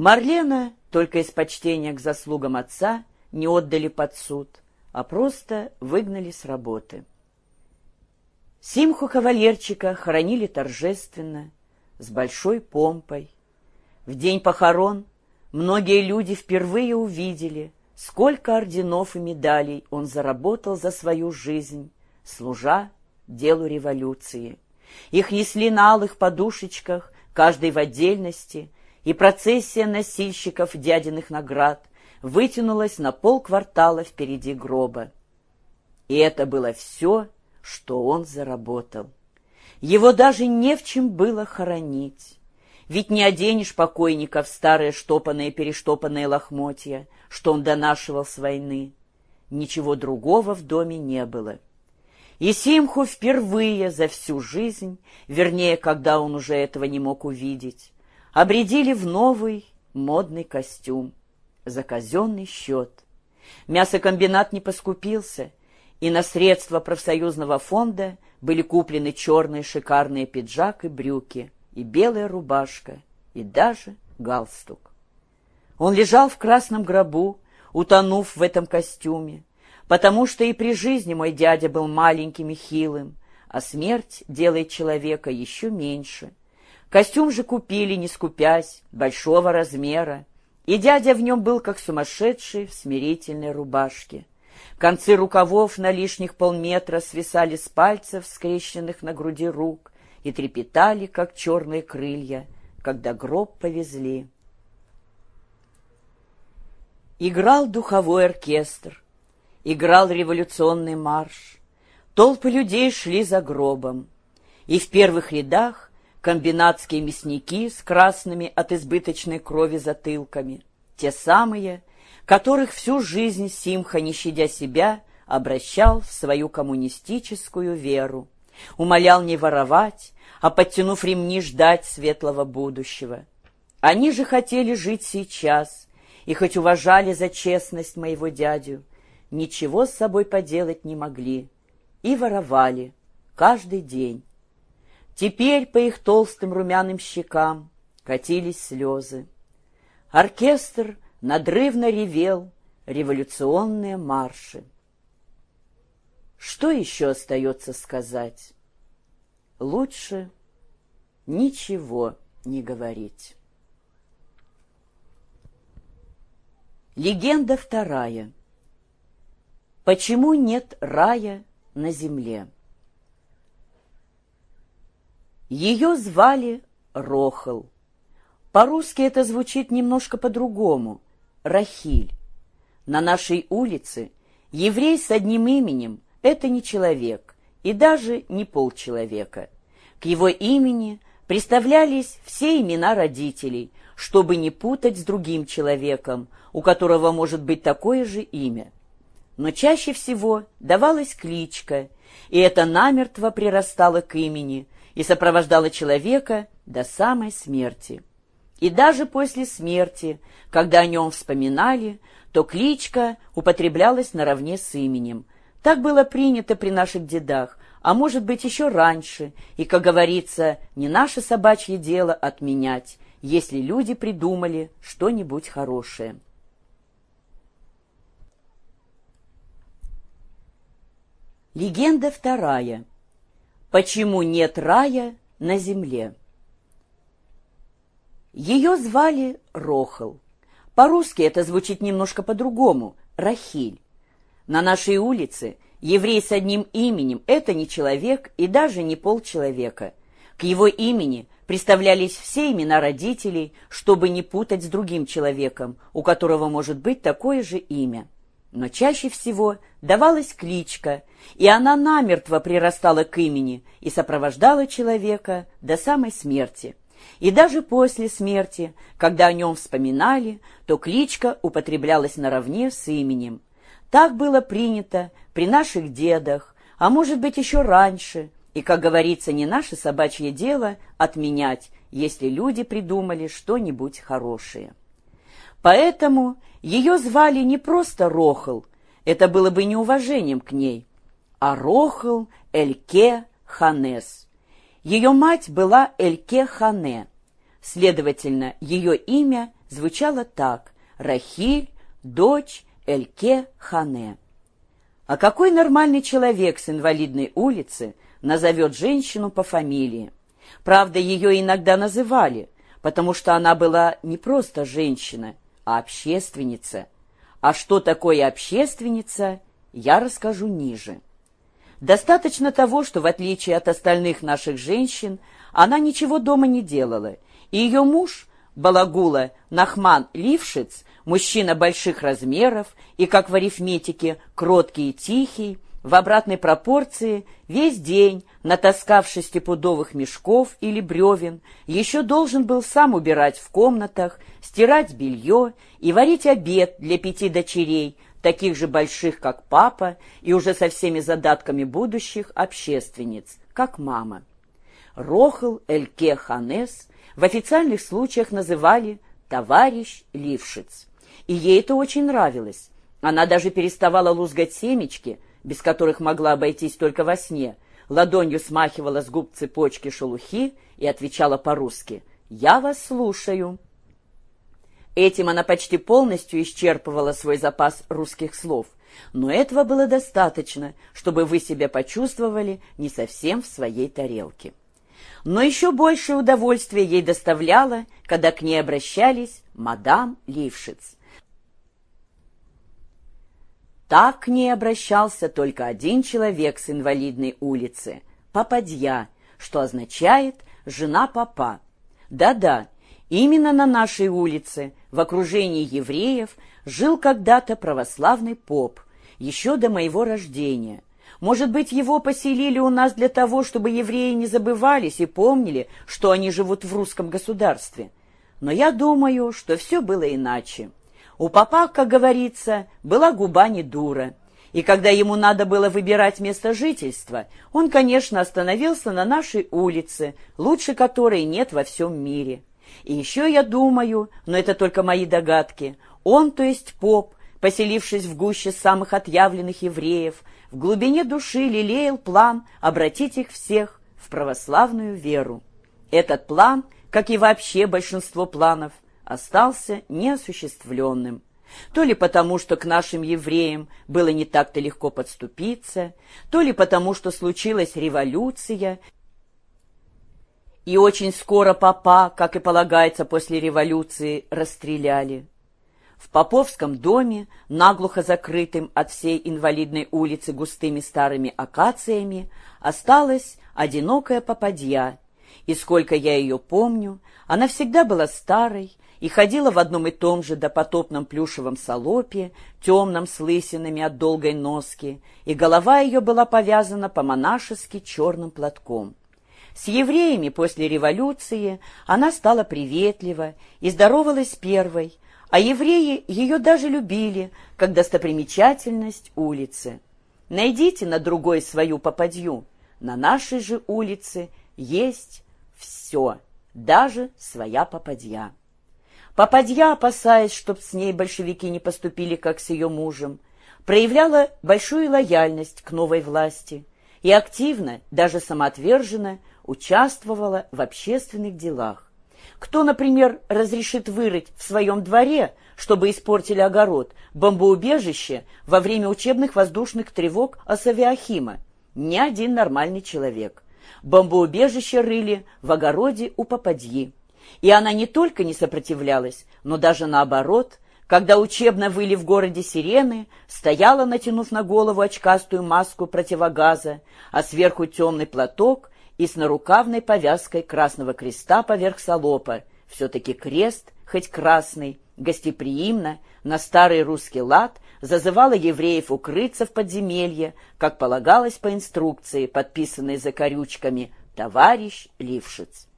Марлена только из почтения к заслугам отца не отдали под суд, а просто выгнали с работы. Симху кавалерчика хоронили торжественно, с большой помпой. В день похорон многие люди впервые увидели, сколько орденов и медалей он заработал за свою жизнь, служа делу революции. Их несли на алых подушечках, каждый в отдельности, и процессия носильщиков дядиных наград вытянулась на полквартала впереди гроба. И это было все, что он заработал. Его даже не в чем было хоронить. Ведь не оденешь покойника в старые штопанные-перештопанные лохмотья, что он донашивал с войны. Ничего другого в доме не было. И Симху впервые за всю жизнь, вернее, когда он уже этого не мог увидеть, обредили в новый модный костюм за казенный счет. Мясокомбинат не поскупился, и на средства профсоюзного фонда были куплены черные шикарные пиджак и брюки, и белая рубашка, и даже галстук. Он лежал в красном гробу, утонув в этом костюме, потому что и при жизни мой дядя был маленьким и хилым, а смерть делает человека еще меньше. Костюм же купили, не скупясь, большого размера, и дядя в нем был как сумасшедший в смирительной рубашке. Концы рукавов на лишних полметра свисали с пальцев, скрещенных на груди рук, и трепетали, как черные крылья, когда гроб повезли. Играл духовой оркестр, играл революционный марш. Толпы людей шли за гробом, и в первых рядах комбинатские мясники с красными от избыточной крови затылками, те самые, которых всю жизнь Симха, не щадя себя, обращал в свою коммунистическую веру, умолял не воровать, а, подтянув ремни, ждать светлого будущего. Они же хотели жить сейчас, и хоть уважали за честность моего дядю, ничего с собой поделать не могли и воровали каждый день. Теперь по их толстым румяным щекам катились слезы. Оркестр надрывно ревел революционные марши. Что еще остается сказать? Лучше ничего не говорить. Легенда вторая. Почему нет рая на земле? Ее звали Рохал. По-русски это звучит немножко по-другому — Рахиль. На нашей улице еврей с одним именем — это не человек и даже не полчеловека. К его имени представлялись все имена родителей, чтобы не путать с другим человеком, у которого может быть такое же имя но чаще всего давалась кличка, и это намертво прирастало к имени и сопровождало человека до самой смерти. И даже после смерти, когда о нем вспоминали, то кличка употреблялась наравне с именем. Так было принято при наших дедах, а может быть еще раньше, и, как говорится, не наше собачье дело отменять, если люди придумали что-нибудь хорошее. Легенда вторая. Почему нет рая на земле? Ее звали Рохал. По-русски это звучит немножко по-другому – Рахиль. На нашей улице еврей с одним именем – это не человек и даже не полчеловека. К его имени представлялись все имена родителей, чтобы не путать с другим человеком, у которого может быть такое же имя. Но чаще всего давалась кличка, и она намертво прирастала к имени и сопровождала человека до самой смерти. И даже после смерти, когда о нем вспоминали, то кличка употреблялась наравне с именем. Так было принято при наших дедах, а может быть еще раньше, и, как говорится, не наше собачье дело отменять, если люди придумали что-нибудь хорошее. Поэтому ее звали не просто Рохал, это было бы неуважением к ней, а Рохал Эльке Ханес. Ее мать была Эльке Хане, следовательно, ее имя звучало так «Рахиль, дочь Эльке Хане». А какой нормальный человек с инвалидной улицы назовет женщину по фамилии? Правда, ее иногда называли, потому что она была не просто женщина, общественница. А что такое общественница, я расскажу ниже. Достаточно того, что в отличие от остальных наших женщин, она ничего дома не делала, и ее муж, Балагула Нахман Лившиц, мужчина больших размеров и, как в арифметике, кроткий и тихий, в обратной пропорции весь день, натаскав шестипудовых мешков или бревен, еще должен был сам убирать в комнатах, стирать белье и варить обед для пяти дочерей, таких же больших, как папа, и уже со всеми задатками будущих общественниц, как мама. Рохл Эльке Ханес в официальных случаях называли «товарищ Лившиц». И ей это очень нравилось. Она даже переставала лузгать семечки, без которых могла обойтись только во сне, ладонью смахивала с губ цепочки шелухи и отвечала по-русски «Я вас слушаю». Этим она почти полностью исчерпывала свой запас русских слов, но этого было достаточно, чтобы вы себя почувствовали не совсем в своей тарелке. Но еще большее удовольствие ей доставляло, когда к ней обращались мадам Лившиц. Так к ней обращался только один человек с инвалидной улицы – Попадья, что означает «жена папа». Да-да, именно на нашей улице, в окружении евреев, жил когда-то православный поп, еще до моего рождения – может быть, его поселили у нас для того, чтобы евреи не забывались и помнили, что они живут в русском государстве. Но я думаю, что все было иначе. У папа, как говорится, была губа не дура. И когда ему надо было выбирать место жительства, он, конечно, остановился на нашей улице, лучше которой нет во всем мире. И еще я думаю, но это только мои догадки, он, то есть поп, поселившись в гуще самых отъявленных евреев, в глубине души лелеял план обратить их всех в православную веру. Этот план, как и вообще большинство планов, остался неосуществленным. То ли потому, что к нашим евреям было не так-то легко подступиться, то ли потому, что случилась революция, и очень скоро папа, как и полагается после революции, расстреляли. В Поповском доме, наглухо закрытым от всей инвалидной улицы густыми старыми акациями, осталась одинокая попадья, и сколько я ее помню, она всегда была старой и ходила в одном и том же допотопном плюшевом салопе, темном с лысинами от долгой носки, и голова ее была повязана по-монашески черным платком. С евреями после революции она стала приветлива и здоровалась первой, а евреи ее даже любили, как достопримечательность улицы. Найдите на другой свою попадью. На нашей же улице есть все, даже своя попадья. Попадья, опасаясь, чтоб с ней большевики не поступили, как с ее мужем, проявляла большую лояльность к новой власти и активно, даже самоотверженно, участвовала в общественных делах. Кто, например, разрешит вырыть в своем дворе, чтобы испортили огород, бомбоубежище во время учебных воздушных тревог Асавиахима? Ни один нормальный человек. Бомбоубежище рыли в огороде у попадьи. И она не только не сопротивлялась, но даже наоборот, когда учебно выли в городе сирены, стояла, натянув на голову очкастую маску противогаза, а сверху темный платок и с нарукавной повязкой красного креста поверх салопа. Все-таки крест, хоть красный, гостеприимно, на старый русский лад, зазывала евреев укрыться в подземелье, как полагалось по инструкции, подписанной за корючками «Товарищ Лившиц».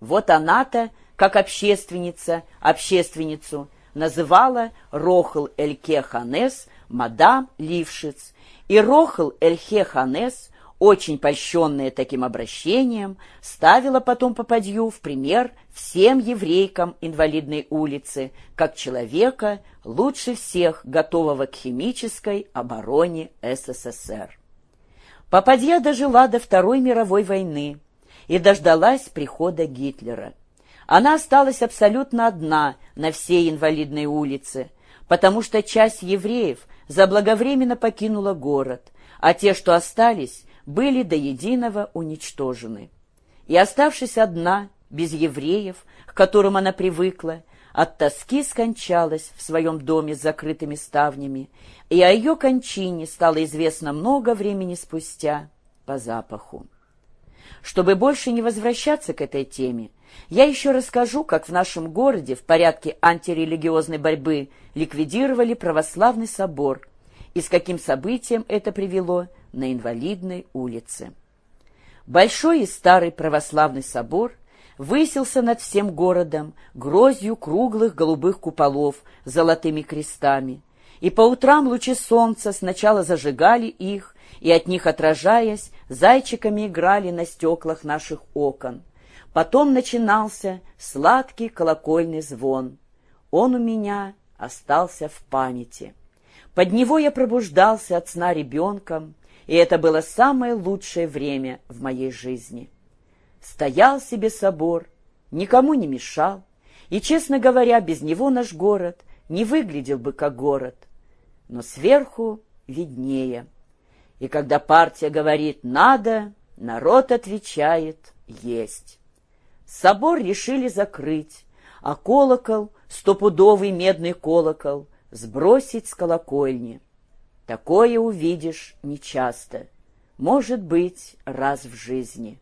Вот она-то, как общественница, общественницу, называла Рохл Эльке Ханес мадам Лившиц, и Рохл Эльхе Ханес очень польщенная таким обращением, ставила потом попадью в пример всем еврейкам инвалидной улицы, как человека, лучше всех готового к химической обороне СССР. Попадья дожила до Второй мировой войны и дождалась прихода Гитлера. Она осталась абсолютно одна на всей инвалидной улице, потому что часть евреев заблаговременно покинула город, а те, что остались, были до единого уничтожены. И оставшись одна, без евреев, к которым она привыкла, от тоски скончалась в своем доме с закрытыми ставнями, и о ее кончине стало известно много времени спустя по запаху. Чтобы больше не возвращаться к этой теме, я еще расскажу, как в нашем городе в порядке антирелигиозной борьбы ликвидировали православный собор и с каким событием это привело на инвалидной улице. Большой и старый православный собор высился над всем городом грозью круглых голубых куполов с золотыми крестами, и по утрам лучи солнца сначала зажигали их, и от них отражаясь, зайчиками играли на стеклах наших окон. Потом начинался сладкий колокольный звон. Он у меня остался в памяти. Под него я пробуждался от сна ребенком, и это было самое лучшее время в моей жизни. Стоял себе собор, никому не мешал, и, честно говоря, без него наш город не выглядел бы как город, но сверху виднее. И когда партия говорит «надо», народ отвечает «есть». Собор решили закрыть, а колокол, стопудовый медный колокол, сбросить с колокольни. Такое увидишь нечасто, может быть, раз в жизни.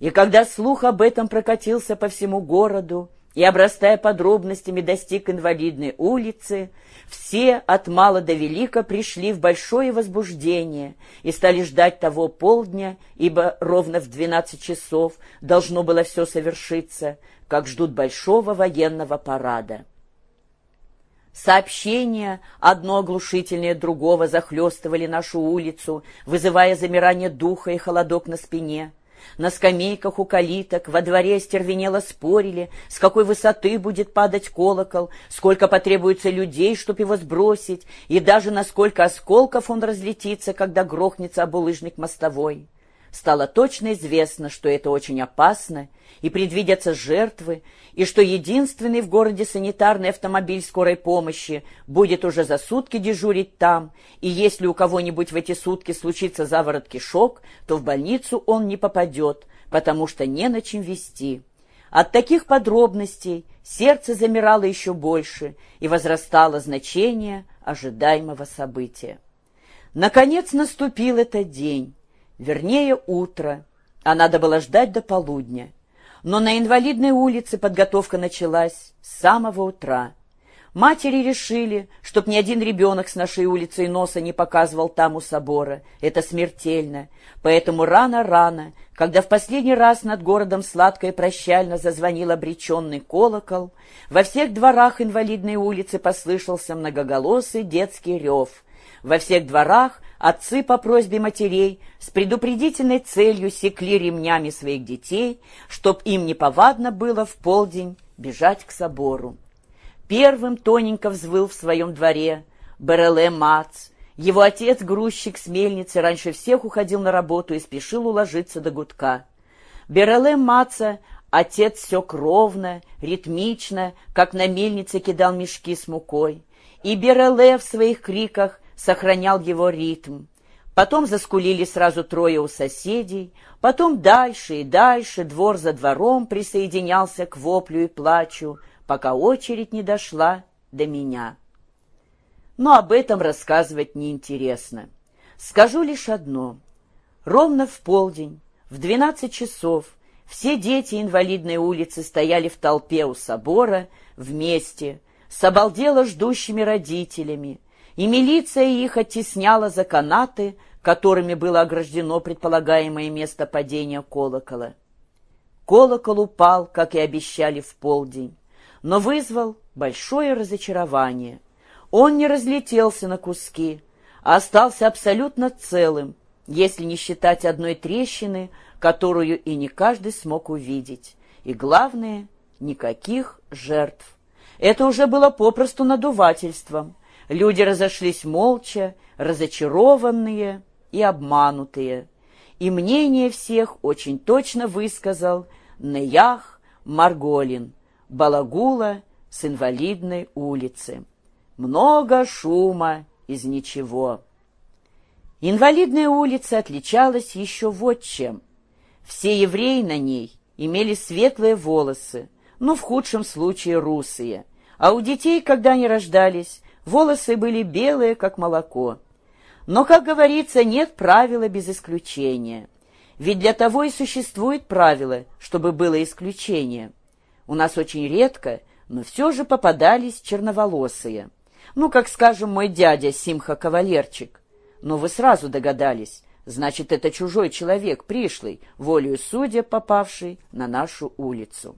И когда слух об этом прокатился по всему городу и, обрастая подробностями, достиг инвалидной улицы, все от мала до велика пришли в большое возбуждение и стали ждать того полдня, ибо ровно в двенадцать часов должно было все совершиться, как ждут большого военного парада. Сообщения, одно оглушительнее другого, захлестывали нашу улицу, вызывая замирание духа и холодок на спине. На скамейках у калиток во дворе остервенело спорили, с какой высоты будет падать колокол, сколько потребуется людей, чтобы его сбросить, и даже насколько осколков он разлетится, когда грохнется об улыжник мостовой стало точно известно, что это очень опасно, и предвидятся жертвы, и что единственный в городе санитарный автомобиль скорой помощи будет уже за сутки дежурить там, и если у кого-нибудь в эти сутки случится заворот кишок, то в больницу он не попадет, потому что не на чем вести. От таких подробностей сердце замирало еще больше и возрастало значение ожидаемого события. Наконец наступил этот день, вернее, утро, а надо было ждать до полудня. Но на инвалидной улице подготовка началась с самого утра. Матери решили, чтоб ни один ребенок с нашей улицы носа не показывал там у собора. Это смертельно. Поэтому рано-рано, когда в последний раз над городом сладко и прощально зазвонил обреченный колокол, во всех дворах инвалидной улицы послышался многоголосый детский рев. Во всех дворах Отцы по просьбе матерей с предупредительной целью секли ремнями своих детей, чтоб им неповадно было в полдень бежать к собору. Первым тоненько взвыл в своем дворе Береле Мац. Его отец, грузчик с мельницы, раньше всех уходил на работу и спешил уложиться до гудка. Береле Маца отец все кровно, ритмично, как на мельнице кидал мешки с мукой. И Береле в своих криках сохранял его ритм. Потом заскулили сразу трое у соседей, потом дальше и дальше, двор за двором присоединялся к воплю и плачу, пока очередь не дошла до меня. Но об этом рассказывать неинтересно. Скажу лишь одно. Ровно в полдень, в двенадцать часов, все дети инвалидной улицы стояли в толпе у собора вместе, с обалдело ждущими родителями, и милиция их оттесняла за канаты, которыми было ограждено предполагаемое место падения колокола. Колокол упал, как и обещали в полдень, но вызвал большое разочарование. Он не разлетелся на куски, а остался абсолютно целым, если не считать одной трещины, которую и не каждый смог увидеть. И главное, никаких жертв. Это уже было попросту надувательством. Люди разошлись молча, разочарованные и обманутые. И мнение всех очень точно высказал Неях Марголин, Балагула с инвалидной улицы. Много шума из ничего. Инвалидная улица отличалась еще вот чем. Все евреи на ней имели светлые волосы, ну, в худшем случае, русые, а у детей, когда они рождались, волосы были белые, как молоко. Но, как говорится, нет правила без исключения. Ведь для того и существует правило, чтобы было исключение. У нас очень редко, но все же попадались черноволосые. Ну, как, скажем, мой дядя Симха Кавалерчик. Но вы сразу догадались, значит, это чужой человек, пришлый, волею судя, попавший на нашу улицу.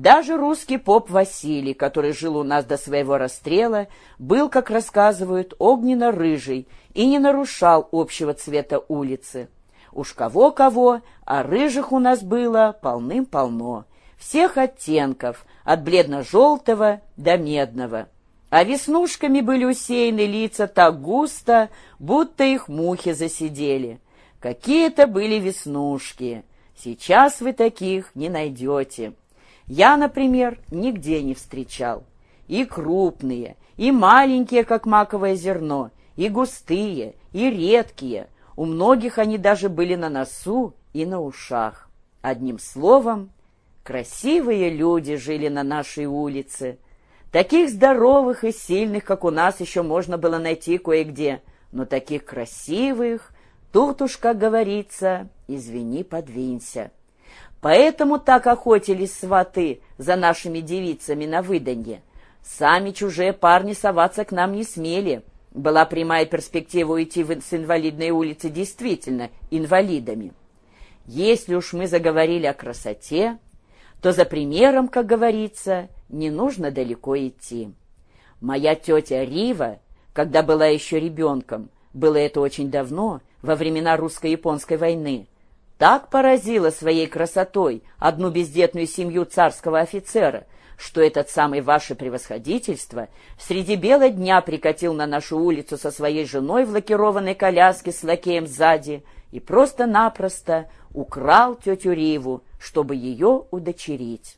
Даже русский поп Василий, который жил у нас до своего расстрела, был, как рассказывают, огненно-рыжий и не нарушал общего цвета улицы. Уж кого-кого, а рыжих у нас было полным-полно, всех оттенков, от бледно-желтого до медного. А веснушками были усеяны лица так густо, будто их мухи засидели. Какие-то были веснушки. Сейчас вы таких не найдете. Я, например, нигде не встречал. И крупные, и маленькие, как маковое зерно, и густые, и редкие. У многих они даже были на носу и на ушах. Одним словом, красивые люди жили на нашей улице. Таких здоровых и сильных, как у нас, еще можно было найти кое-где, но таких красивых, тут уж, как говорится, извини, подвинься. Поэтому так охотились сваты за нашими девицами на выданье. Сами чужие парни соваться к нам не смели. Была прямая перспектива уйти с инвалидной улицы действительно инвалидами. Если уж мы заговорили о красоте, то за примером, как говорится, не нужно далеко идти. Моя тетя Рива, когда была еще ребенком, было это очень давно, во времена русско-японской войны, так поразила своей красотой одну бездетную семью царского офицера, что этот самый ваше превосходительство среди бела дня прикатил на нашу улицу со своей женой в лакированной коляске с лакеем сзади и просто-напросто украл тетю Риву, чтобы ее удочерить.